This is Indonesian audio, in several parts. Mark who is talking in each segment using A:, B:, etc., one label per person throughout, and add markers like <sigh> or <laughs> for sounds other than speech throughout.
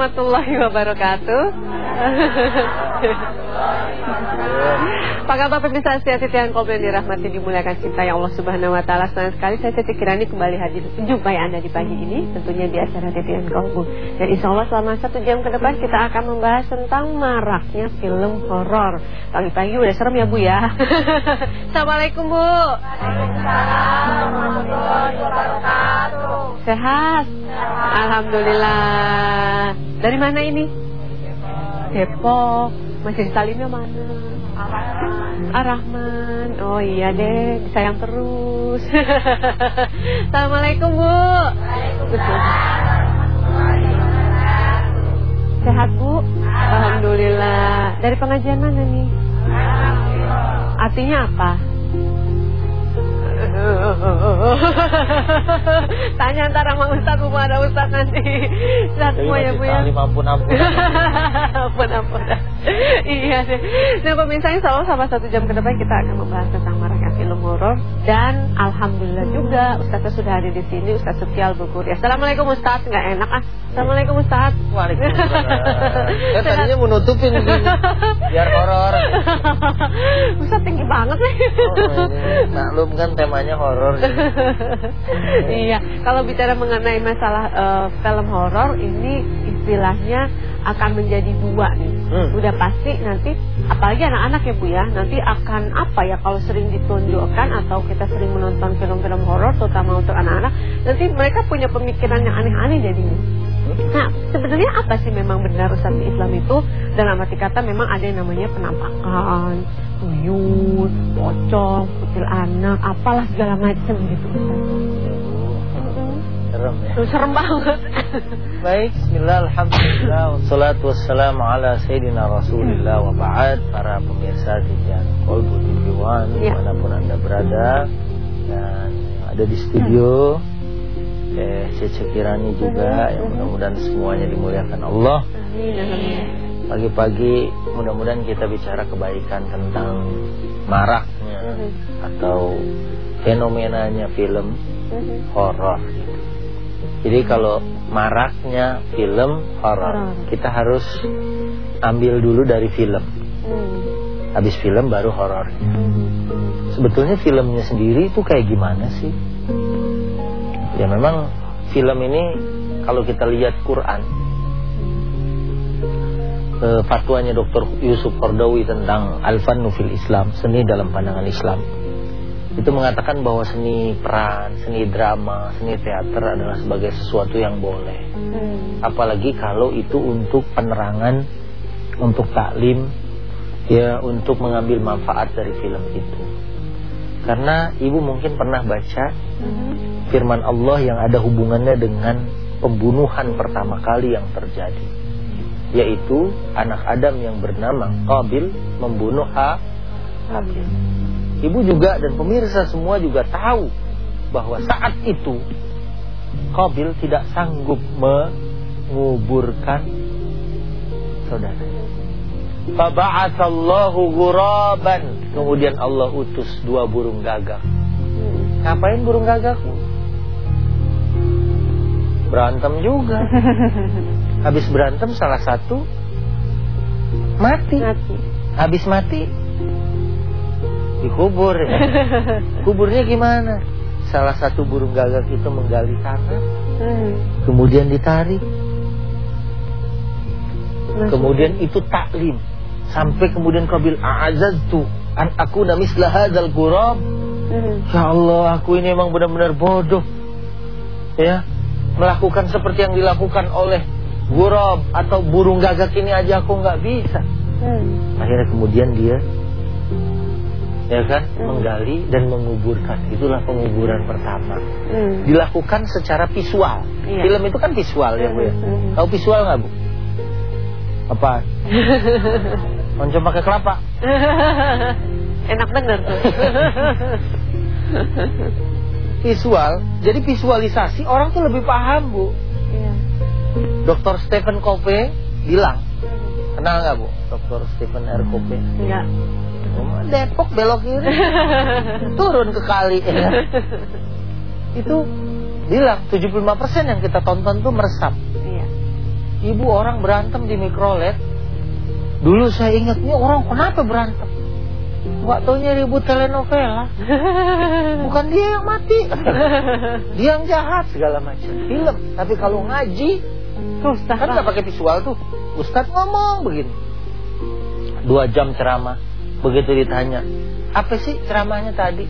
A: Warahmatullahi wabarakatuh. Pak kabar pemirsa setia yang dirahmati dimuliakan cinta yang Allah Subhanahu Wa Taala. Senang sekali saya Titi Kirani kembali hadir menjumpai anda di pagi ini, tentunya di acara titian kolbu. Dan Insya Allah selama satu jam ke depan kita akan membahas tentang maraknya film horor. Pagi-pagi udah serem ya Bu ya. <laughs> Assalamualaikum Bu. Waalaikumsalam warahmatullahi wabarakatuh. Sehat. Alhamdulillah. Dari mana ini? Depok. Masih salinnya mana? Ar-Rahman. Oh iya deh, sayang terus. <laughs> Assalamualaikum Bu. Sehat Bu? Alhamdulillah. Dari pengajian mana nih? Artinya apa? <laughs> Tanya antara sama Ustaz Bu ada Ustaz nanti. Ustaz semua ya Bu ya.
B: Ampun ampun. <laughs>
A: ampun ampun. <laughs> iya deh. Nah pemirsa insya Allah sama satu jam ke depan kita akan membahas tentang maraknya film horor dan alhamdulillah juga Ustaznya sudah hadir di sini Ustaz Sufial Bukuri. Assalamualaikum Ustaz. Nggak enak ah. Assalamualaikum Ustaz.
B: Waalaikumsalam. <laughs> Saya tadinya mau nutupin begini, biar horor. <laughs>
A: Ustaz tinggi banget nih.
B: Oh, ini maklum kan temanya horor.
A: iya, kalau bicara mengenai masalah uh, film horor ini istilahnya akan menjadi dua nih.
B: Hmm.
A: Udah pasti nanti apalagi anak-anak ya Bu ya, nanti akan apa ya kalau sering ditunjukkan atau kita sering menonton film-film horor terutama untuk anak-anak, nanti mereka punya pemikiran yang aneh-aneh jadinya. Nah, sebenarnya apa sih memang benar Ustaz Islam itu dalam arti kata memang ada yang namanya penampakan, tuyul, pocong, kutil anak, apalah segala macam gitu
B: Serem ya.
A: Serem banget.
B: Baik, bismillah, alhamdulillah Wassalatu wassalamu ala sayyidina rasulillah Wa ba'ad, para pemirsa Titian Kolbu TV One
A: Ya.
B: Di mana pun anda berada Dan ada di studio Eh, Cece Kirani juga Yang mudah-mudahan semuanya dimuliakan Allah. Pagi-pagi mudah-mudahan kita bicara kebaikan tentang maraknya
A: Mhm.
B: Atau fenomenanya film
A: Mhm.
B: horor gitu. Jadi kalau maraknya film horor, kita harus ambil dulu dari film.
A: Hmm.
B: Habis film baru horor.
A: Hmm.
B: Sebetulnya filmnya sendiri itu kayak gimana sih? Ya memang film ini kalau kita lihat Quran eh, fatwanya Dr. Yusuf Kordawi tentang Al-Fannu fil Islam, seni dalam pandangan Islam. Itu mengatakan bahwa seni peran, seni drama, seni teater adalah sebagai sesuatu yang boleh.
A: Hmm.
B: Apalagi kalau itu untuk penerangan, untuk taklim, ya untuk mengambil manfaat dari film itu. Karena ibu mungkin pernah baca
A: Hmm.
B: firman Allah yang ada hubungannya dengan pembunuhan pertama kali yang terjadi. Yaitu anak Adam yang bernama Qabil membunuh Ha- Habil. Ibu juga dan pemirsa semua juga tahu bahwa saat itu Qabil tidak sanggup menguburkan saudaranya. Faba'atsallahu ghuraban. Kemudian Allah utus dua burung gagak. Ngapain burung gagak? Berantem juga. <laughs> Habis berantem salah satu mati.
A: Mati.
B: Habis mati dikubur ya. <laughs> Kuburnya gimana? Salah satu burung gagak itu menggali tanah,
A: Hmm.
B: kemudian ditarik, kemudian itu taklim sampai kemudian Qabil a'azaztu an aku misla hadzal ghurab.
A: Hmm.
B: Ya Allah, aku ini emang benar-benar bodoh. Ya, melakukan seperti yang dilakukan oleh gurab atau burung gagak ini aja aku nggak bisa.
A: Hmm.
B: Akhirnya kemudian dia ya kan
A: Hmm.
B: menggali dan menguburkan. Itulah penguburan pertama.
A: Hmm.
B: Dilakukan secara visual.
A: Iya.
B: Film itu kan visual ya Bu ya.
A: Hmm.
B: Tahu visual nggak Bu? Apa? <laughs> Moncong pakai kelapa.
A: Enak bener tuh. <laughs>
B: Visual. Jadi visualisasi orang tuh lebih paham Bu.
A: Iya.
B: Dr. Stephen Covey bilang, kenal nggak Bu? Dr. Stephen R. Covey.
A: Enggak.
B: Depok belok kiri, <laughs> turun ke kali. Ya. Itu bilang 75% yang kita tonton tuh meresap.
A: Iya.
B: Ibu orang berantem di mikrolet. Dulu saya ingat ini orang kenapa berantem? Gak taunya ribut telenovela. <laughs> Bukan dia yang mati. <laughs> dia yang jahat segala macam. Film. Tapi kalau ngaji
A: Ustaz.
B: kan nggak pakai visual tuh. Ustadz ngomong begini. Dua jam ceramah. Begitu ditanya, apa sih ceramahnya tadi?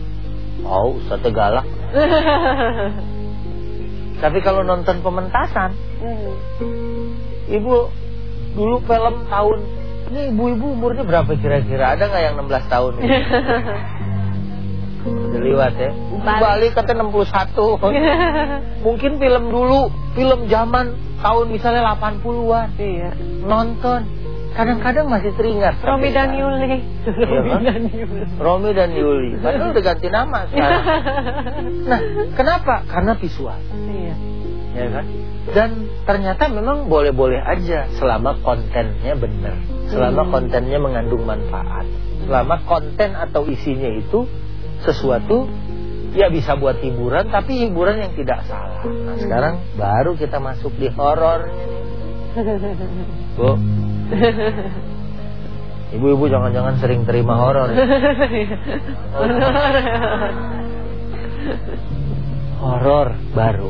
B: Oh, Ustadznya galak. <laughs> Tapi kalau nonton pementasan,
A: Hmm.
B: ibu dulu film tahun ini ibu-ibu umurnya berapa kira-kira? Ada nggak yang 16 tahun ini? <laughs> Udah lewat ya.
A: Balik.
B: Balik kata 61. Mungkin film dulu, film zaman tahun misalnya 80-an.
A: Iya.
B: Nonton. Kadang-kadang masih teringat.
A: Romi dan. Yuli.
B: Iya kan? Romi dan Yuli. Padahal udah ganti nama sekarang. <laughs> Nah, kenapa? Karena visual.
A: Iya.
B: ya kan? Dan ternyata memang boleh-boleh aja selama kontennya benar, selama
A: Hmm.
B: kontennya mengandung manfaat, selama konten atau isinya itu sesuatu ya bisa buat hiburan, tapi hiburan yang tidak salah. Nah, sekarang baru kita masuk di horornya nih. Bu. <laughs> Ibu-ibu jangan-jangan sering terima horor. ya? Horor baru.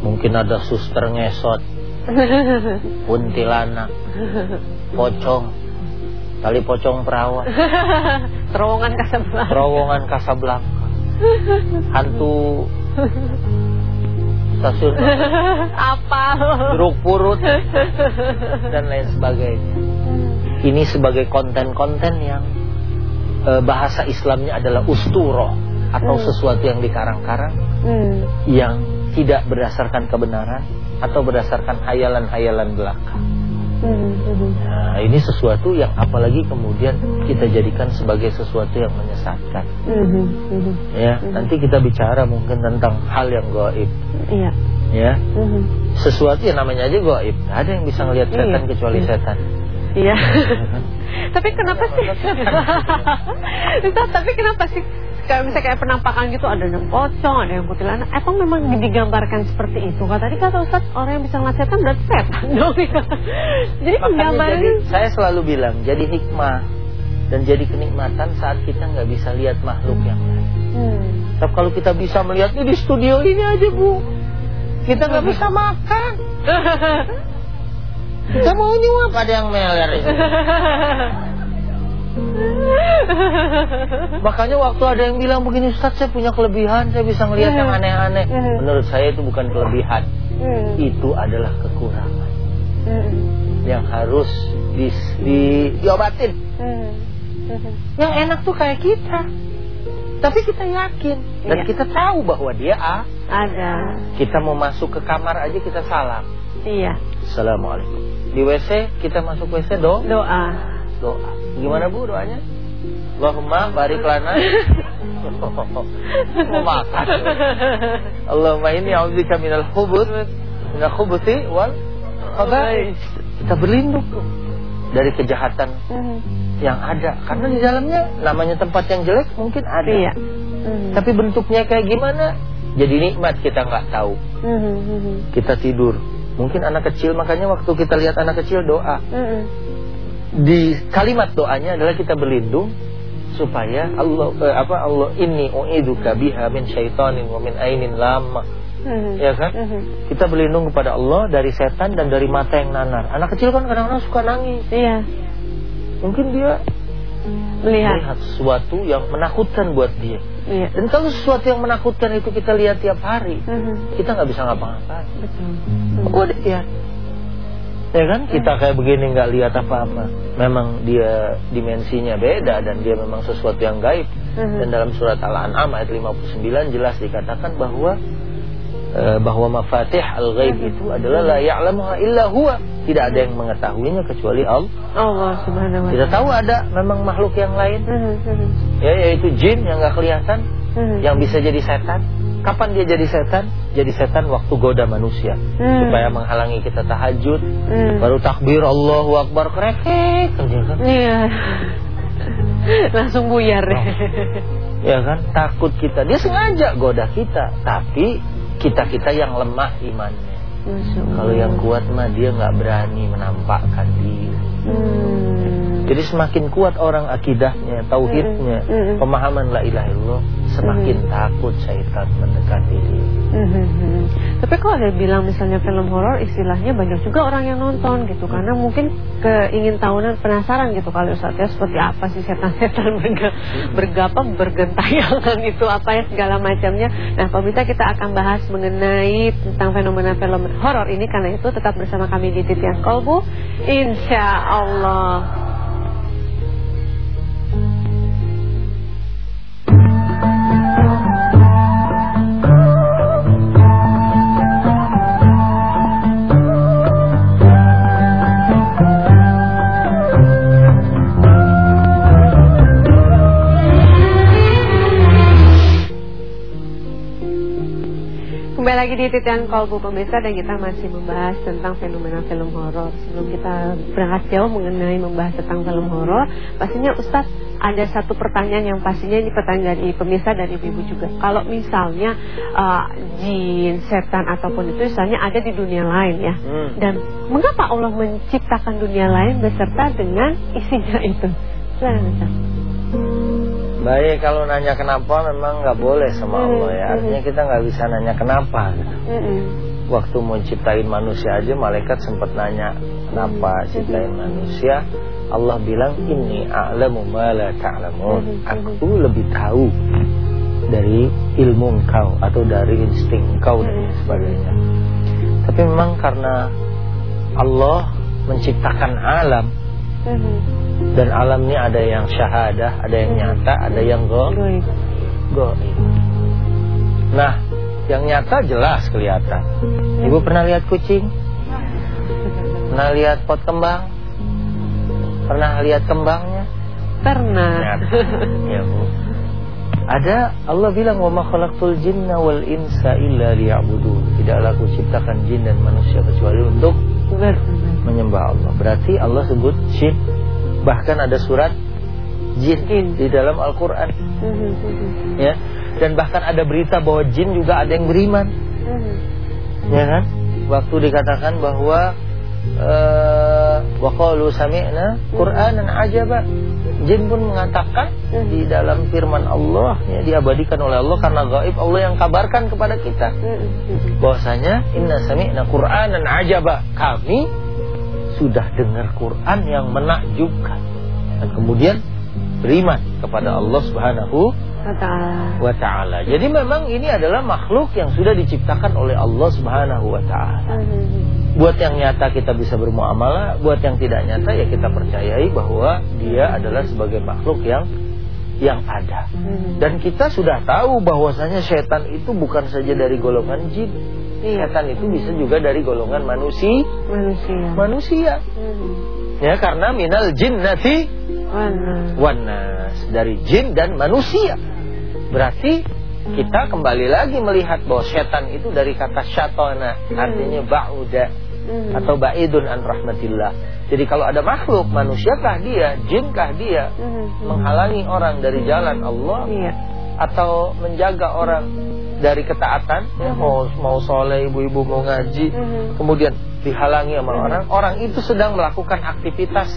B: Mungkin ada suster ngesot, kuntilanak, pocong, tali pocong perawan,
A: Terowongan Kasablanca.
B: terowongan Kasablanka, hantu stasiun <laughs>
A: Apa?
B: jeruk purut <laughs> dan lain sebagainya. Ini sebagai konten-konten yang eh, bahasa Islamnya adalah usturoh atau
A: Hmm.
B: sesuatu yang dikarang-karang
A: Hmm.
B: yang tidak berdasarkan kebenaran atau berdasarkan hayalan-hayalan belaka.
A: Hmm. Hmm.
B: Nah, ini sesuatu yang apalagi kemudian kita jadikan sebagai sesuatu yang menyesatkan.
A: Hmm.
B: Ya, nanti kita bicara mungkin tentang hal yang gaib,
A: Iya.
B: ya. Sesuatu yang namanya aja gaib. Ada yang bisa ngelihat setan
A: Iya.
B: kecuali
A: Iya.
B: setan.
A: Iya. tapi kenapa sih? <laughs> Tapi kenapa sih kayak misalnya kayak penampakan gitu ada yang pocong, ada yang kuntilanak. Emang memang digambarkan seperti itu? Kata tadi kata Ustaz orang yang bisa ngeliat setan berarti setan <laughs> dong. Jadi
B: Makanya jadi,
A: penggambarannya
B: saya selalu bilang jadi hikmah dan jadi kenikmatan saat kita nggak bisa lihat makhluk yang lain.
A: Hmm.
B: Tapi kalau kita bisa melihat ini di studio ini aja bu, kita nggak bisa makan. <laughs> Kita mau nyuap ada yang meler ini. <laughs> <laughs> Makanya waktu ada yang bilang begini Ustaz saya punya kelebihan Saya bisa ngelihat yang aneh-aneh <laughs> Menurut saya itu bukan kelebihan
A: Hmm.
B: Itu adalah kekurangan
A: Hmm.
B: Yang harus di, di, diobatin
A: Hmm. Hmm.
B: Yang enak tuh kayak kita Tapi kita yakin Dan
A: Iya.
B: kita tahu bahwa dia A
A: Ada.
B: Kita mau masuk ke kamar aja kita salam
A: Iya.
B: Assalamualaikum Di WC kita masuk WC do
A: Doa.
B: Doa Gimana bu doanya? Allahumma barik lana <laughs> Mau makan Allahumma ini a'udzika minal khubut Minal khubuti wal khaba'is Kita berlindung Dari kejahatan
A: Hmm.
B: yang ada Karena di dalamnya namanya tempat yang jelek mungkin ada
A: Iya. Hmm.
B: Tapi bentuknya kayak gimana Jadi nikmat kita nggak tahu
A: Hmm. Hmm.
B: Kita tidur Mungkin anak kecil makanya waktu kita lihat anak kecil doa
A: Hmm.
B: Di kalimat doanya adalah kita berlindung Supaya Allah eh, apa Allah ini u'iduka biha min syaitanin wa min ainin lama
A: Hmm.
B: Ya kan?
A: Hmm.
B: Kita berlindung kepada Allah dari setan dan dari mata yang nanar Anak kecil kan kadang-kadang suka nangis
A: Iya.
B: Mungkin dia
A: Melihat.
B: melihat sesuatu yang menakutkan buat dia
A: Iya.
B: Dan kalau sesuatu yang menakutkan itu kita lihat tiap hari
A: Hmm.
B: Kita nggak bisa ngapa-ngapain
A: Betul.
B: Oh lihat Ya kan? Kita kayak begini nggak lihat apa-apa. Memang dia dimensinya beda Dan dia memang sesuatu yang gaib.
A: Hmm.
B: Dan dalam surat Al-An'am ayat 59 jelas dikatakan bahwa eh, Bahwa mafatih al-ghaib itu adalah La ya'lamuha illa huwa. Tidak ada yang mengetahuinya kecuali Allah.
A: Allah subhanahu wa
B: Kita tahu ada memang makhluk yang lain.
A: Hmm. Hmm.
B: ya Yaitu jin yang nggak kelihatan
A: Hmm.
B: Yang bisa jadi setan Kapan dia jadi setan? Jadi setan waktu goda manusia
A: Hmm.
B: Supaya menghalangi kita tahajud
A: Hmm.
B: Baru takbir Allahu Akbar kerekek aja kan.
A: Iya. Langsung buyar deh.
B: Ya kan? Takut kita. Dia sengaja goda kita, tapi kita-kita yang lemah imannya. Kalau yang kuat mah dia nggak berani menampakkan diri. Hmm. Jadi semakin kuat orang akidahnya, tauhidnya, mm -hmm. pemahaman la ilaha illallah, semakin mm -hmm. takut syaitan mendekati dia. Mm
A: -hmm. Tapi kalau ada bilang misalnya film horor, istilahnya banyak juga orang yang nonton gitu, karena mungkin keingin tahunan penasaran gitu kalau saatnya seperti apa sih setan-setan <laughs> berga, bergapa bergentayangan itu apa ya segala macamnya. Nah, pemirsa kita akan bahas mengenai tentang fenomena film horor ini karena itu tetap bersama kami di Titian Kolbu, insya Allah. Di titian kolbu pemirsa dan kita masih membahas tentang fenomena film horor. Sebelum kita berangkat jauh mengenai membahas tentang film horor, pastinya Ustaz ada satu pertanyaan yang pastinya ini pertanyaan dari pemirsa dan ibu-ibu juga. Kalau misalnya uh, jin, setan ataupun itu misalnya ada di dunia lain ya. Hmm. Dan mengapa Allah menciptakan dunia lain beserta dengan isinya itu? Ustaz.
B: Baik kalau nanya kenapa memang nggak boleh sama Allah ya. Artinya kita nggak bisa nanya kenapa gitu. Waktu mau ciptain manusia aja malaikat sempat nanya Kenapa ciptain manusia? Allah bilang ini a'lamu ma la ta'lamun. Aku lebih tahu dari ilmu engkau Atau dari insting engkau dan sebagainya. Tapi memang karena Allah menciptakan alam dan alam ini ada yang syahadah, ada yang nyata, ada yang go goib. Nah, yang nyata jelas kelihatan. Ibu pernah lihat kucing? Pernah lihat pot kembang? Pernah lihat kembangnya?
A: Pernah. <laughs>
B: Ya, Bu. Ada Allah bilang wa ma khalaqtul jinna wal insa illa liya'budun. Tidaklah aku ciptakan jin dan manusia kecuali untuk menyembah Allah. Berarti Allah sebut jin. Bahkan ada surat jin di dalam Al-Qur'an. Mm-hmm. Ya. Dan bahkan ada berita bahwa jin juga ada yang beriman. Mm-hmm. Ya kan? Waktu dikatakan bahwa uh, wa qalu sami'na Qur'anan ajaba. Jin pun mengatakan di dalam firman Allah ya diabadikan oleh Allah karena gaib Allah yang kabarkan kepada kita bahwasanya inna sami'na Qur'anan ajaba. Kami sudah dengar Quran yang menakjubkan dan kemudian beriman kepada Allah Subhanahu wa taala. Jadi memang ini adalah makhluk yang sudah diciptakan oleh Allah Subhanahu wa taala. Buat yang nyata kita bisa bermuamalah, buat yang tidak nyata ya kita percayai bahwa dia adalah sebagai makhluk yang yang ada. Dan kita sudah tahu bahwasanya setan itu bukan saja dari golongan jin Iya. Setan itu bisa juga dari golongan manusia.
A: Manusia.
B: Manusia. Hmm. Ya karena minal jinnati wanas dari jin dan manusia. Berarti kita kembali lagi melihat bahwa setan itu dari kata syatona hmm. artinya ba'uda hmm. atau ba'idun an rahmatillah. Jadi kalau ada makhluk manusiakah dia, jinkah dia hmm. menghalangi orang dari jalan Allah iya. atau menjaga orang dari ketaatan ya, mau mau soleh ibu-ibu mau ngaji mm-hmm. kemudian dihalangi sama mm-hmm. orang orang itu sedang melakukan aktivitas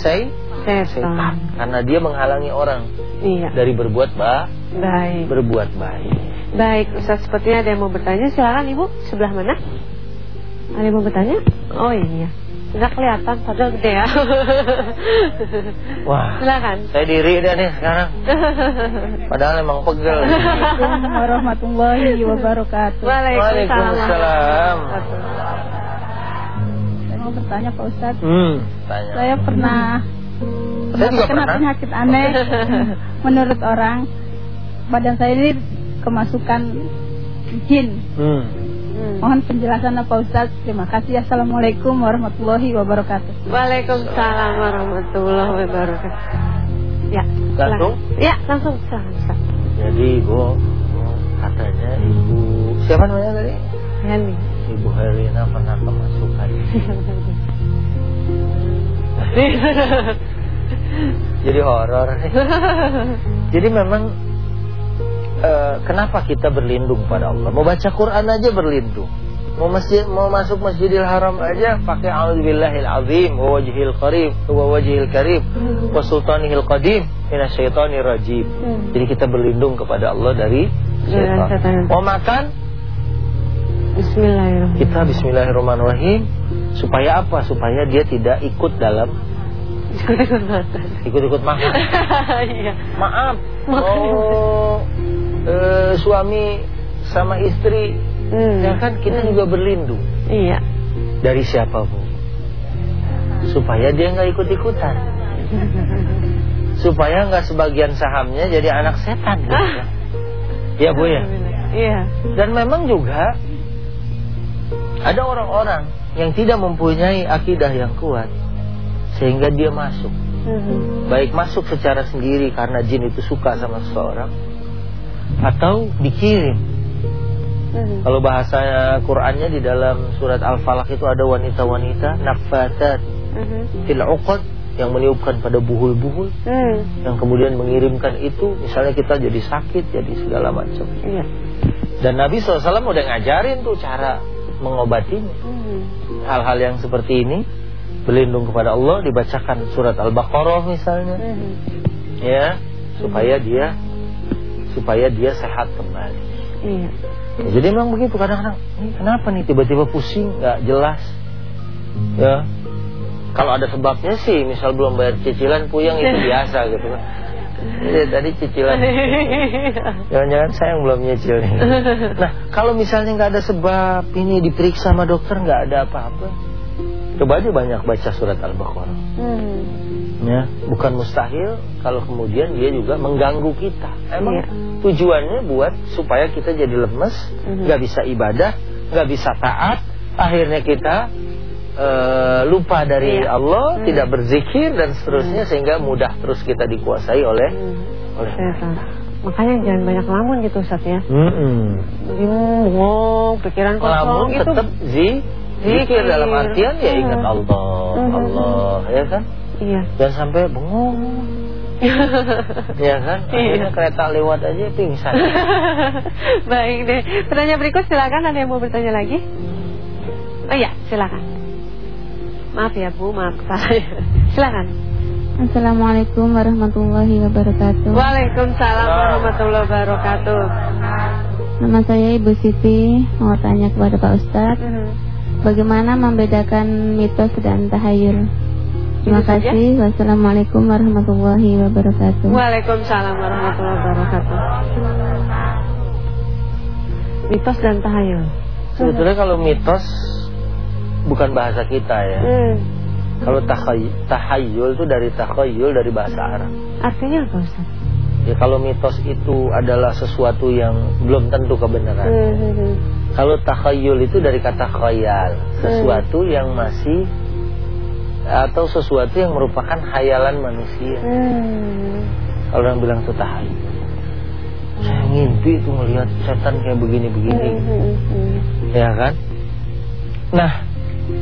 B: say setan. Karena dia menghalangi orang iya. dari berbuat ba baik. berbuat baik.
A: Baik Ustaz sepertinya ada yang mau bertanya. Silakan ibu. Sebelah mana? Ada yang mau bertanya? Oh iya Enggak kelihatan, padahal gede ya. <laughs>
B: Wah. Silakan. Saya diri deh nih sekarang. <laughs> Padahal emang pegel.
C: Assalamualaikum warahmatullahi wabarakatuh.
B: Waalaikumsalam.
C: Saya mau bertanya Pak Ustadz. Hmm, tanya. Saya pernah saya juga kena pernah. penyakit aneh. <laughs> Menurut orang, badan saya ini kemasukan jin. Hmm. Hmm. Mohon penjelasan Pak Ustaz. Terima kasih. Assalamualaikum warahmatullahi wabarakatuh.
A: Waalaikumsalam warahmatullahi wabarakatuh. Ya.
B: Langsung?
A: Ya, langsung. Silakan,
B: Jadi Ibu katanya Ibu siapa namanya tadi?
A: Heli.
B: Ibu Helina pernah kemasukan. <laughs> Jadi horor. Jadi memang uh, kenapa kita berlindung pada Allah? Mau baca Quran aja berlindung. Mau masjid mau masuk Masjidil Haram aja pakai audzubillahil azim wa wajhil karim wa wajhil karim wa sultanihil qadim minasyaitonir rajim. Hmm. Jadi kita berlindung kepada Allah dari setan. Mau makan
A: Bismillahirrahmanirrahim.
B: Kita bismillahirrahmanirrahim supaya apa? Supaya dia tidak ikut dalam
A: ikut-ikut makan.
B: Ikut-ikut makan. <laughs>
A: Iya.
B: Maaf. Oh, e, suami sama istri hmm. ya kan kita hmm. juga berlindung
A: iya
B: dari siapa bu supaya dia nggak ikut-ikutan <laughs> supaya nggak sebagian sahamnya jadi anak setan gitu. ah. ya bu ya
A: iya
B: dan memang juga ada orang-orang yang tidak mempunyai akidah yang kuat sehingga dia masuk hmm. baik masuk secara sendiri karena jin itu suka sama seseorang atau dikirim Hmm. Kalau bahasa Qur'annya di dalam surat Al-Falaq itu ada wanita-wanita nafatat hmm. fil uqad yang meniupkan pada buhul-buhul hmm. yang kemudian mengirimkan itu misalnya kita jadi sakit jadi segala macam.
A: Iya.
B: Dan Nabi SAW udah ngajarin tuh cara mengobatinya. Hmm. Hal-hal yang seperti ini berlindung kepada Allah dibacakan surat Al-Baqarah misalnya. Hmm. Ya, supaya dia supaya dia sehat kembali.
A: Iya.
B: Ya, jadi memang begitu kadang-kadang kenapa nih tiba-tiba pusing nggak jelas? Ya. Kalau ada sebabnya sih misal belum bayar cicilan puyeng itu <laughs> biasa gitu. Kan Ya, tadi cicilan. Jangan-jangan saya yang belum nyicil nih. Nah kalau misalnya nggak ada sebab Ini diperiksa sama dokter nggak ada apa-apa. Coba aja banyak baca surat Al-Baqarah. Hmm ya bukan mustahil kalau kemudian dia juga mengganggu kita emang ya. tujuannya buat supaya kita jadi lemes mhm. nggak -hmm. bisa ibadah nggak bisa taat akhirnya kita uh, lupa dari ya. Allah -hmm. tidak berzikir dan seterusnya -hmm. sehingga mudah terus kita dikuasai oleh -hmm. oleh
A: ya, makanya jangan banyak lamun gitu Ustaz ya
B: -hmm.
A: bingung pikiran kosong
B: lamun gitu tetap zi zikir dalam artian ya ingat mhm. Allah -hmm. Allah ya kan
A: Iya.
B: Jangan sampai bengong. <laughs> ya kan? Akhirnya iya. kereta lewat aja pingsan. <laughs>
A: Baik deh. Pertanyaan berikut silakan ada yang mau bertanya lagi? Oh iya, silakan. Maaf ya Bu, maaf <laughs> saya. Silakan.
C: Assalamualaikum warahmatullahi wabarakatuh.
A: Waalaikumsalam warahmatullahi wabarakatuh.
C: Nama saya Ibu Siti, mau tanya kepada Pak Ustadz, uh. -huh. bagaimana membedakan mitos dan tahayul? Terima kasih. Wassalamualaikum warahmatullahi wabarakatuh.
A: Waalaikumsalam warahmatullahi wabarakatuh. Mitos dan tahayul.
B: Sebetulnya kalau mitos bukan bahasa kita ya. Hmm. Kalau tahayul itu dari takhayul dari bahasa Arab.
A: Artinya apa Ustaz?
B: Ya kalau mitos itu adalah sesuatu yang belum tentu kebenaran. Hmm. hmm, hmm. Kalau takhayul itu dari kata khayal, sesuatu hmm. yang masih atau sesuatu yang merupakan hayalan manusia. Hmm. Kalau yang bilang itu tahayul. Saya ngimpi itu melihat setan kayak begini-begini. Hmm, hmm, hmm. Ya kan? Nah,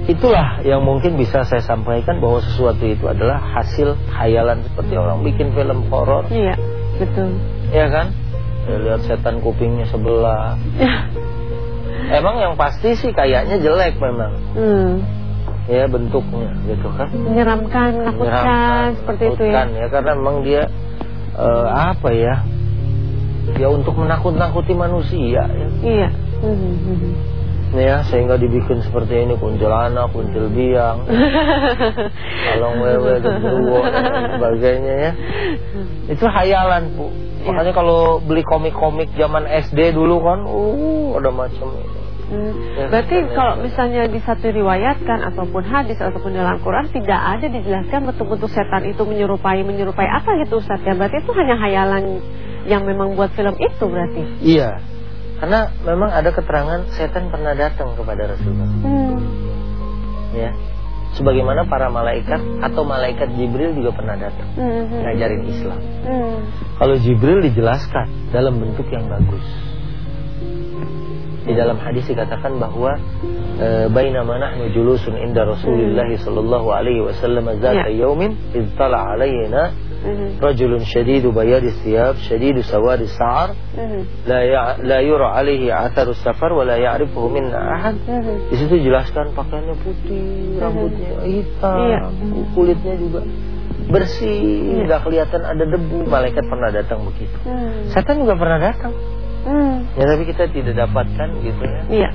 B: itulah yang mungkin bisa saya sampaikan bahwa sesuatu itu adalah hasil hayalan seperti orang bikin film horor.
A: Iya, betul.
B: Ya kan? Ya, lihat setan kupingnya sebelah. Emang yang pasti sih kayaknya jelek memang. Hmm ya bentuknya gitu kan?
A: Menyeramkan menakutkan seperti itu ya.
B: ya karena memang dia uh, apa ya ya untuk menakut-nakuti manusia ya.
A: Iya. Mm -hmm.
B: ya sehingga dibikin seperti ini kuntilanak kuntil biang <laughs> kalong wewe genderuwo dan <laughs> sebagainya ya. Itu hayalan bu. Iya. makanya kalau beli komik-komik zaman SD dulu kan uh ada macam
A: Hmm. Berarti kalau misalnya di satu riwayatkan ataupun hadis ataupun dalam Quran tidak ada dijelaskan bentuk-bentuk setan itu menyerupai menyerupai apa gitu Ustaz ya. Berarti itu hanya hayalan yang memang buat film itu berarti.
B: Iya. Karena memang ada keterangan setan pernah datang kepada Rasulullah. Hmm. Ya. Sebagaimana para malaikat atau malaikat Jibril juga pernah datang hmm. ngajarin Islam. Hmm. Kalau Jibril dijelaskan dalam bentuk yang bagus. Di dalam hadis dikatakan bahwa e, bainama nahnu julusun inda Rasulillah sallallahu alaihi wasallam zata ya. yaumin id tala alaina Rajulun syadidu bayadi siyab, syadidu sawadi sa'ar, la ya, la yura alaihi atharus safar wa la ya'rifuhu minna ahad. Di situ jelaskan pakaiannya putih, rambutnya hitam, iya. kulitnya juga bersih, nggak kelihatan ada debu. Malaikat pernah datang begitu. Setan juga pernah datang. Ya tapi kita tidak dapatkan gitu ya. Iya.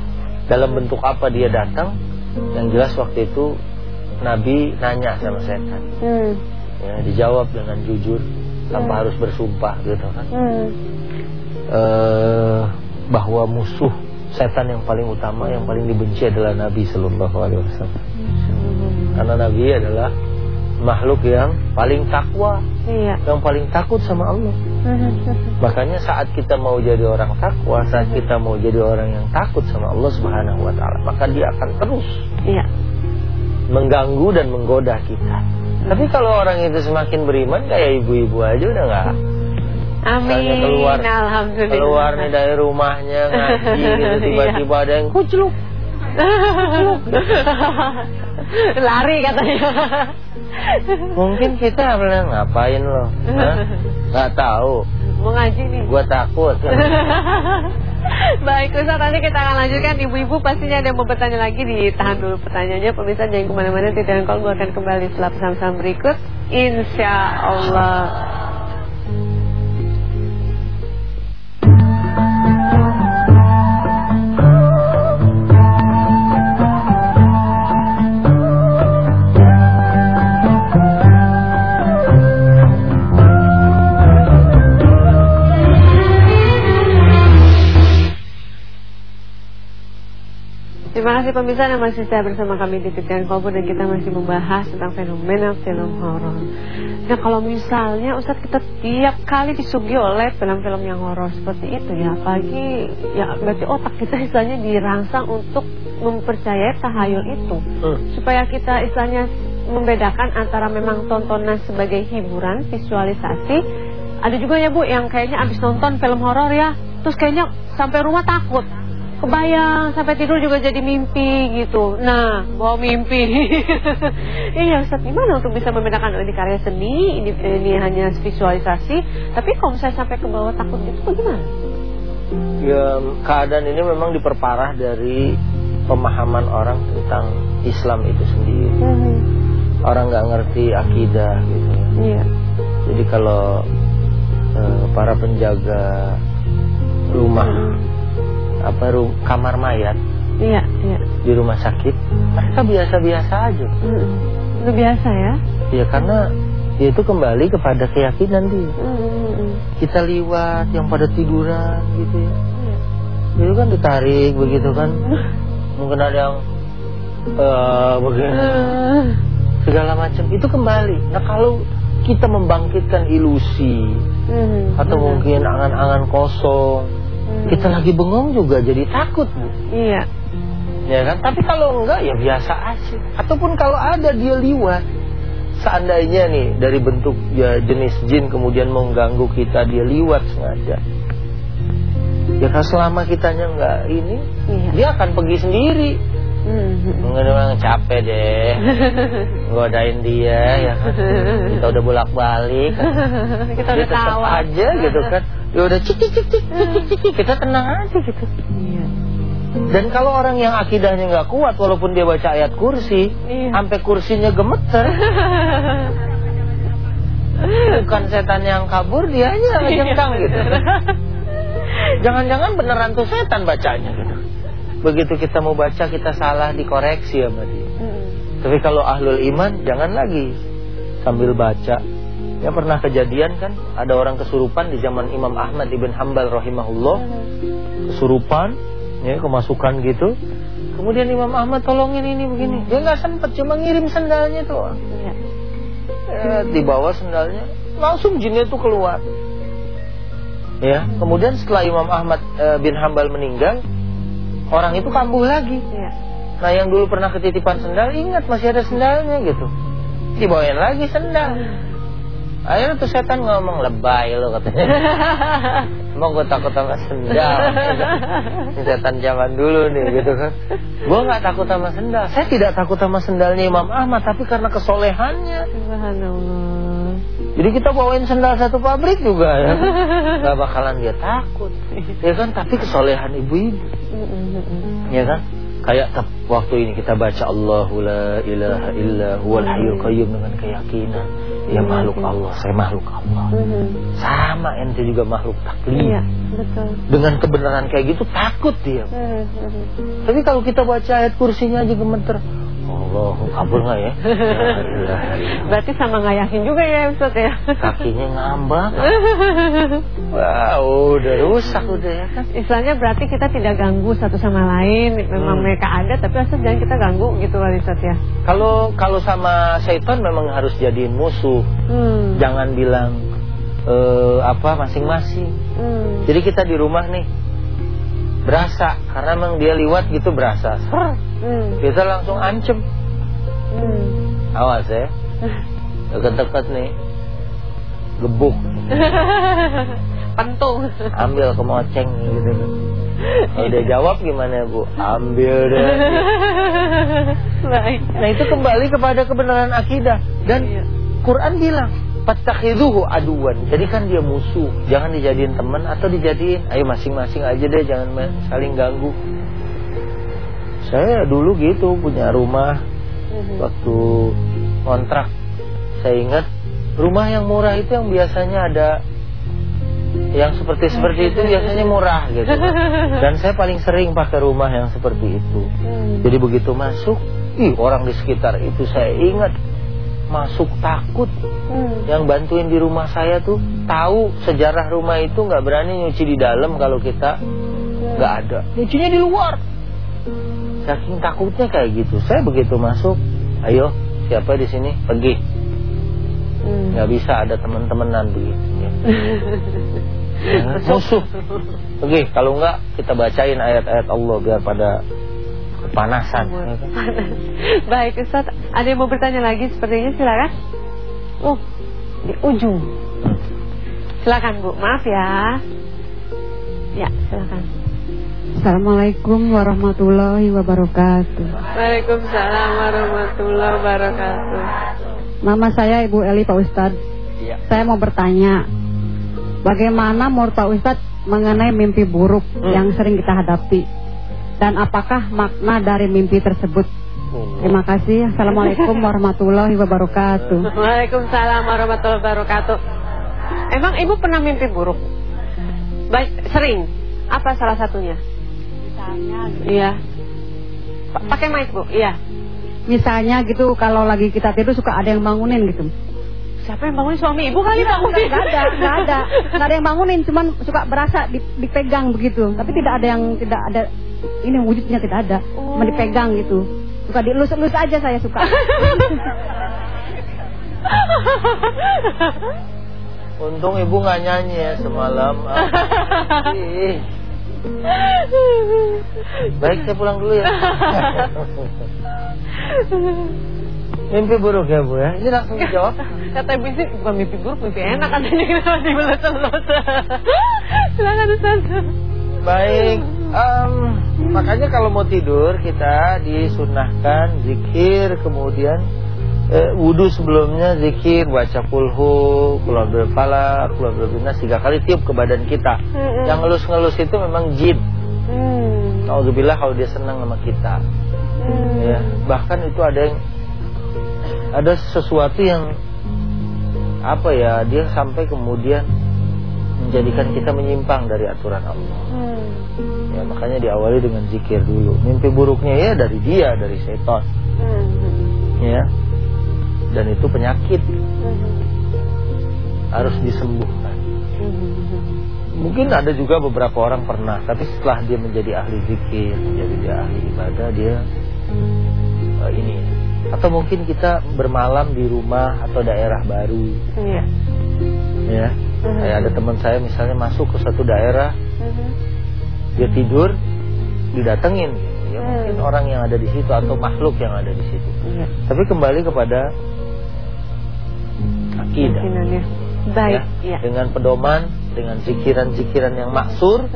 B: Dalam bentuk apa dia datang? Yang jelas waktu itu Nabi nanya sama setan. Hmm ya dijawab dengan jujur tanpa hmm. harus bersumpah gitu kan hmm. e, bahwa musuh setan yang paling utama yang paling dibenci adalah Nabi Sallallahu Alaihi Wasallam karena Nabi adalah makhluk yang paling takwa iya. yang paling takut sama Allah <laughs> makanya saat kita mau jadi orang takwa saat kita mau jadi orang yang takut sama Allah Subhanahu Wa Taala maka dia akan terus iya. mengganggu dan menggoda kita tapi kalau orang itu semakin beriman kayak ibu-ibu aja udah nggak.
A: Amin.
B: keluar,
A: Alhamdulillah.
B: Keluar nih dari rumahnya ngaji <laughs> gitu tiba-tiba ada yang kucluk. <laughs>
A: Lari katanya.
B: Mungkin kita pernah ngapain loh? Gak tahu.
A: Mau ngaji nih.
B: Gua takut. <laughs>
A: Baik Ustaz nanti kita akan lanjutkan Ibu-ibu pastinya ada yang mau bertanya lagi Ditahan dulu pertanyaannya Pemirsa jangan ke mana-mana Tidak call gue akan kembali setelah pesan-pesan berikut Insya Allah Terima kasih pemirsa yang masih saya bersama kami di Titian Kolbu dan kita masih membahas tentang fenomena film horor. Nah kalau misalnya Ustadz kita tiap kali disugi oleh film-film yang horor seperti itu ya, apalagi ya berarti otak kita istilahnya dirangsang untuk mempercayai tahayul itu, hmm. supaya kita istilahnya membedakan antara memang tontonan sebagai hiburan, visualisasi. Ada juga ya Bu yang kayaknya abis nonton film horor ya, terus kayaknya sampai rumah takut kebayang sampai tidur juga jadi mimpi gitu. Nah, bawa mimpi. <laughs> iya, Ustaz, gimana untuk bisa membedakan oh, ini karya seni, ini, ini hanya visualisasi, tapi kalau saya sampai ke bawah takut itu bagaimana?
B: Ya, keadaan ini memang diperparah dari pemahaman orang tentang Islam itu sendiri. Hmm. Orang nggak ngerti akidah gitu ya. Iya. Jadi kalau uh, para penjaga rumah hmm apa kamar mayat?
A: Iya iya.
B: Di rumah sakit? Mereka biasa-biasa aja.
A: Mm. itu biasa ya?
B: Ya karena dia itu kembali kepada keyakinan dia. Mm. kita liwat yang pada tiduran gitu ya. Mm. itu kan ditarik begitu kan. <laughs> Mungkin ada yang uh, begini. Uh. segala macam. Itu kembali. Nah kalau kita membangkitkan ilusi mm. atau mungkin angan-angan kosong kita lagi bengong juga jadi takut bu.
A: Iya.
B: Ya kan? Tapi kalau enggak ya biasa aja. Ataupun kalau ada dia liwat. Seandainya nih dari bentuk ya jenis jin kemudian mengganggu kita dia liwat sengaja. Ya kalau selama kitanya enggak ini iya. dia akan pergi sendiri. Mm -hmm. capek deh. <laughs> Ngodain dia ya kan? <laughs> Kita udah bolak-balik.
A: Kita udah tahu
B: aja gitu kan ya udah cik cik cik cik kita tenang aja gitu. Iya. dan kalau orang yang akidahnya nggak kuat walaupun dia baca ayat kursi iya. sampai kursinya gemeter. Bukan setan yang kabur dia aja iya. jengkang gitu. Jangan-jangan beneran tuh setan bacanya gitu. Begitu kita mau baca kita salah dikoreksi sama dia. Tapi kalau ahlul iman jangan lagi. Sambil baca Ya pernah kejadian kan ada orang kesurupan di zaman Imam Ahmad ibn Hambal rahimahullah. Kesurupan, ya kemasukan gitu. Kemudian Imam Ahmad tolongin ini begini. Dia nggak sempat cuma ngirim sendalnya tuh. Ya. Ya, dibawa sendalnya, langsung jinnya itu keluar. Ya, kemudian setelah Imam Ahmad e, bin Hambal meninggal, orang itu kambuh lagi. Ya. Nah, yang dulu pernah ketitipan sendal, ingat masih ada sendalnya gitu. Dibawain lagi sendal. Akhirnya tuh setan ngomong lebay lo katanya. <laughs> Emang gue takut sama sendal. Ini setan zaman dulu nih gitu kan. Gue gak takut sama sendal. Saya tidak takut sama sendalnya Imam Ahmad, tapi karena kesolehannya.
A: Subhanallah.
B: Jadi kita bawain sendal satu pabrik juga ya. <laughs> Gak bakalan dia takut. Ya kan, tapi kesolehan ibu-ibu. Ya kan? Kayak waktu ini kita baca Allahu la ilaha illa huwal hayyul qayyum dengan keyakinan. Ya makhluk Allah, saya makhluk Allah. Sama ente juga makhluk taklid. Iya, betul. Dengan kebenaran kayak gitu takut dia. Tapi kalau kita baca ayat kursinya aja gemeter. Allah, kabur nggak ya? <laughs>
A: Berarti sama nggak yakin juga ya Ustaz ya?
B: Kakinya ngambang. <laughs> Wah, udah rusak udah ya kan?
A: Istilahnya berarti kita tidak ganggu satu sama lain. Memang hmm. mereka ada, tapi Ustaz jangan kita ganggu gitu kali Ustaz ya?
B: Kalau kalau sama setan memang harus jadiin musuh. Hmm. Jangan bilang uh, apa masing-masing. Hmm. Jadi kita di rumah nih berasa. Karena memang dia liwat gitu berasa. Hmm. kita langsung ancem. Hmm. awas ya. <laughs> Dekat-dekat nih. Gebuk. <laughs>
A: Pentung.
B: Ambil kemoceng gitu. Kalau dia jawab gimana bu? Ambil deh. <laughs> Nah itu kembali kepada kebenaran akidah. Dan iya. Quran bilang Fattakhidhuhu aduan. Jadikan dia musuh. Jangan dijadiin teman atau dijadiin ayo masing-masing aja deh jangan saling ganggu. Saya dulu gitu punya rumah mhm. waktu kontrak. Saya ingat rumah yang murah itu yang biasanya ada yang seperti seperti itu biasanya murah gitu. <laughs> Dan saya paling sering pakai rumah yang seperti itu. Mhm. Jadi begitu masuk, ih orang di sekitar itu saya ingat masuk takut hmm. yang bantuin di rumah saya tuh tahu sejarah rumah itu nggak berani nyuci di dalam kalau kita nggak ada nyucinya di luar saking takutnya kayak gitu saya begitu masuk ayo siapa di sini pergi hmm. nggak hmm. bisa ada teman-temanan begitu ya. <laughs> ya, musuh pergi kalau nggak kita bacain ayat-ayat Allah biar pada kepanasan. Panas.
A: Baik Ustaz, ada yang mau bertanya lagi sepertinya silakan. Oh, di ujung. Silakan Bu, maaf ya. Ya, silakan.
D: Assalamualaikum warahmatullahi wabarakatuh.
A: Waalaikumsalam warahmatullahi wabarakatuh.
D: Nama saya Ibu Eli Pak Ustad. Ya. Saya mau bertanya, bagaimana menurut Pak Ustad mengenai mimpi buruk hmm. yang sering kita hadapi? Dan apakah makna dari mimpi tersebut. Terima kasih. Assalamualaikum warahmatullahi wabarakatuh.
A: Waalaikumsalam warahmatullahi wabarakatuh. Emang ibu pernah mimpi buruk? Baik, sering. Apa salah satunya?
D: Misalnya.
A: Iya. Pakai mic bu. Iya.
D: Misalnya gitu kalau lagi kita tidur suka ada yang bangunin gitu.
A: Siapa yang bangunin suami ibu kali
D: bangunin? Enggak ada, enggak ada. Enggak ada yang bangunin, cuman suka berasa dipegang begitu. Tapi tidak ada yang tidak ada ini wujudnya tidak ada, oh. cuma dipegang gitu. Suka dielus-elus aja saya suka. <laughs>
B: Untung ibu nggak nyanyi ya semalam. <laughs> Baik saya pulang dulu ya. <laughs> Mimpi buruk ya bu ya Ini langsung dijawab
A: Kata ibu sih bukan mimpi buruk Mimpi enak katanya Kenapa dibelas-belas Silahkan Ustaz
B: Baik um, Makanya kalau mau tidur kita disunahkan zikir kemudian eh, wudhu sebelumnya zikir baca kulhu, keluar berpala, keluar berbinas tiga kali tiup ke badan kita. Hmm. Yang ngelus-ngelus itu memang jin. Hmm. Alhamdulillah kalau dia senang sama kita. Hmm. Ya, bahkan itu ada yang ada sesuatu yang apa ya dia sampai kemudian menjadikan kita menyimpang dari aturan Allah. Hmm. Ya makanya diawali dengan zikir dulu. Mimpi buruknya ya dari dia, dari setan. Hmm. Ya. Dan itu penyakit. Hmm. Harus disembuhkan. Hmm. Mungkin ada juga beberapa orang pernah, tapi setelah dia menjadi ahli zikir, menjadi dia ahli ibadah, dia uh, ini atau mungkin kita bermalam di rumah atau daerah baru. Iya. Ya. -hmm. Kayak ada teman saya misalnya masuk ke satu daerah, -hmm. dia tidur, didatengin. Ya mm. mungkin orang yang ada di situ atau makhluk yang ada di situ. Yeah. Tapi kembali kepada akidah. Ya.
A: Baik.
B: Ya, ya. Dengan pedoman, dengan zikiran-zikiran yang maksur,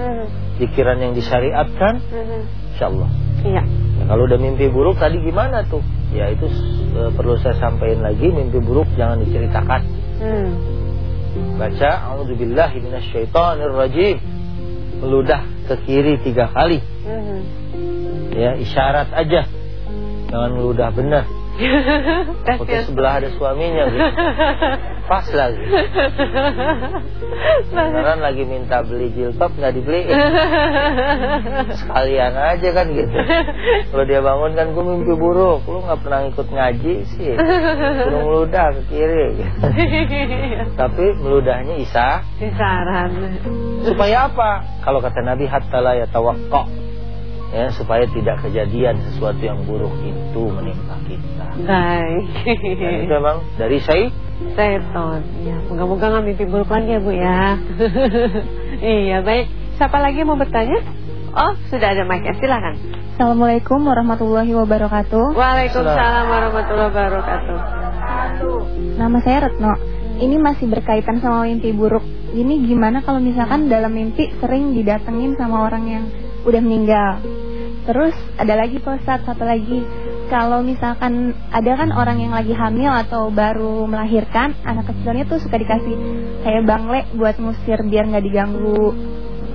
B: zikiran yang disyariatkan, -hmm. insya Allah. Iya. Ya, kalau udah mimpi buruk tadi gimana tuh? Ya itu e, perlu saya sampaikan lagi, mimpi buruk jangan diceritakan. hmm. Baca a'udzubillahi minasyaitonirrajim meludah ke kiri tiga kali. Hmm. ya isyarat aja. Jangan meludah benar. <laughs> Foto sebelah ada suaminya gitu. <laughs> Pas lagi. <laughs> Beneran lagi minta beli jilbab nggak dibeli. <laughs> Sekalian aja kan gitu. Kalau dia bangun kan gue mimpi buruk. Lu nggak pernah ikut ngaji sih. Lu meludah ke kiri. <laughs> Tapi meludahnya isa.
A: Isaran.
B: Supaya apa? Kalau kata Nabi hatta la yatawaqqa ya supaya tidak kejadian sesuatu yang buruk itu menimpa kita.
A: Baik.
B: Dan itu memang dari saya
A: seton. Ya, moga-moga nggak mimpi buruk lagi ya Bu ya. <laughs> iya, baik. Siapa lagi yang mau bertanya? Oh, sudah ada mic. Silakan.
E: Assalamualaikum warahmatullahi wabarakatuh.
A: Waalaikumsalam warahmatullahi wabarakatuh.
E: Nama saya Retno. Ini masih berkaitan sama mimpi buruk. Ini gimana kalau misalkan dalam mimpi sering didatengin sama orang yang udah meninggal. Terus ada lagi Pak satu lagi. Kalau misalkan ada kan orang yang lagi hamil atau baru melahirkan, anak kecilnya tuh suka dikasih kayak bangle buat ngusir biar nggak diganggu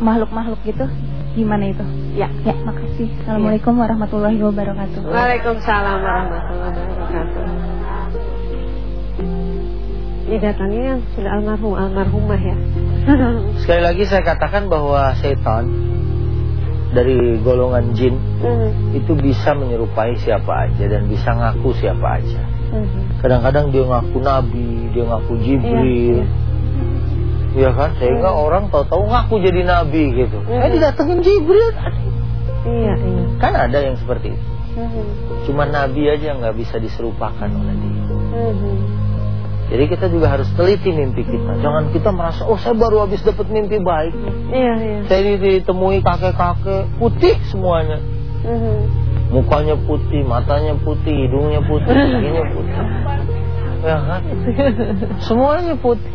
E: makhluk-makhluk gitu. Gimana itu?
A: Ya,
E: ya, makasih. Assalamualaikum ya. warahmatullahi wabarakatuh.
A: Waalaikumsalam warahmatullahi wabarakatuh. Didatangi yang sudah almarhum almarhumah ya.
B: Sekali lagi saya katakan bahwa setan dari golongan jin mm. itu bisa menyerupai siapa aja dan bisa ngaku siapa aja. Mm-hmm. Kadang-kadang dia ngaku nabi, dia ngaku Jibril. Iya, iya. kan? Sehingga mm. orang tahu-tahu ngaku jadi nabi gitu. Mm. Eh didatengin Jibril.
A: Iya, iya.
B: Kan ada yang seperti itu. Mm-hmm. Cuma nabi aja nggak bisa diserupakan oleh dia. Mm-hmm. Jadi kita juga harus teliti mimpi kita. Jangan kita merasa, oh saya baru habis dapat mimpi baik.
A: Iya, iya.
B: Saya ditemui kakek-kakek putih semuanya. Mm -hmm. Mukanya putih, matanya putih, hidungnya putih, giginya putih. Ya kan? Semuanya putih.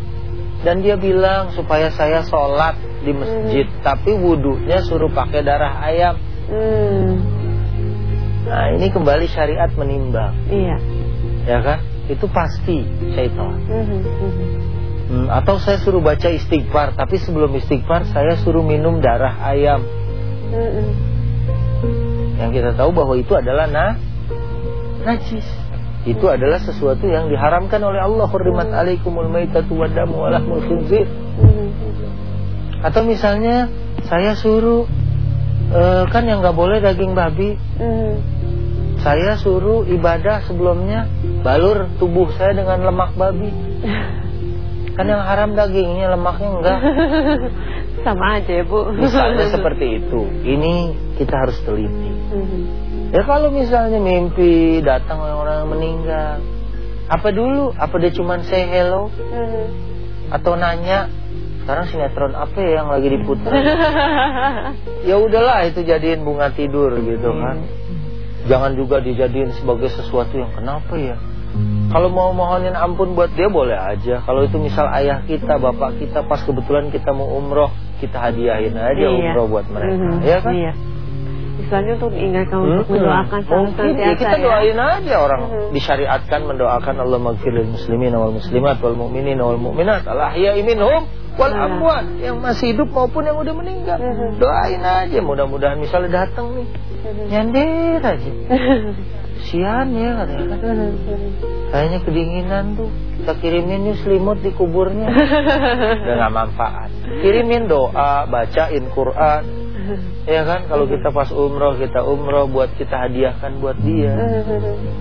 B: Dan dia bilang supaya saya sholat di masjid, mm. tapi wudhunya suruh pakai darah ayam. Mm. Nah ini kembali syariat menimbang.
A: Iya.
B: Ya kan? Itu pasti syaitan. Hmm, atau saya suruh baca istighfar, tapi sebelum istighfar saya suruh minum darah ayam. Yang kita tahu bahwa itu adalah na najis. Itu adalah sesuatu yang diharamkan oleh Allah. Hurrimat alaikumul maitatu wadamu walahmul khinzir. Atau misalnya saya suruh uh, kan yang nggak boleh daging babi. Saya suruh ibadah sebelumnya balur tubuh saya dengan lemak babi. Kan yang haram dagingnya, lemaknya enggak. <laughs>
A: Sama aja ya Bu.
B: Misalnya seperti itu. Ini kita harus teliti. Ya kalau misalnya mimpi datang orang yang meninggal. Apa dulu? Apa dia cuma say hello? Atau nanya, sekarang sinetron apa ya yang lagi diputar? <laughs> ya udahlah itu jadiin bunga tidur gitu kan. Jangan juga dijadiin sebagai sesuatu yang kenapa ya kalau mau mohonin ampun buat dia boleh aja Kalau itu misal ayah kita, bapak kita Pas kebetulan kita mau umroh Kita hadiahin aja iya. umroh buat mereka mm -hmm. Ya kan? Iya
A: Istilahnya untuk mengingatkan hmm. untuk mendoakan
B: Mungkin ya kita doain ya. aja orang mm -hmm. Disyariatkan mendoakan Allah maghfiril muslimin wal muslimat wal mu'minin wal mu'minat Allah ya minhum wal iya. amwat Yang masih hidup maupun yang udah meninggal -hmm. Doain aja mudah-mudahan misalnya datang nih -hmm. Nyandir aja <laughs> Sian ya katanya kan. Kayaknya kedinginan tuh. Kita kirimin nih selimut di kuburnya. Udah gak manfaat. Kirimin doa, bacain Quran. Ya kan kalau kita pas umroh kita umroh buat kita hadiahkan buat dia.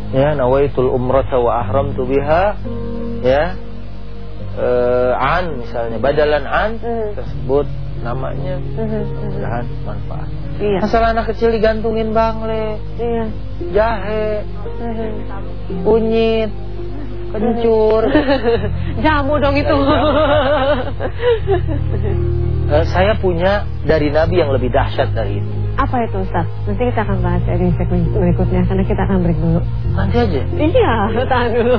B: Ya nawaitul umroh wa ahram tu biha. Ya. Uh, an misalnya badalan an tersebut namanya mudah manfaat. Iya. Masalah anak kecil digantungin bangle, iya. jahe, kunyit, kencur, <laughs>
A: jamu dong itu.
B: uh, <laughs> saya punya dari Nabi yang lebih dahsyat dari itu.
A: Apa itu Ustaz? Nanti kita akan bahas ya di segmen berikutnya Karena kita akan break dulu
B: Nanti aja?
A: Iya, <laughs> tahan dulu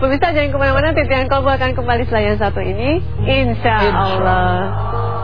A: Pemirsa jangan ke mana-mana Titian Kolbu akan kembali selain satu ini Insya, Insya Allah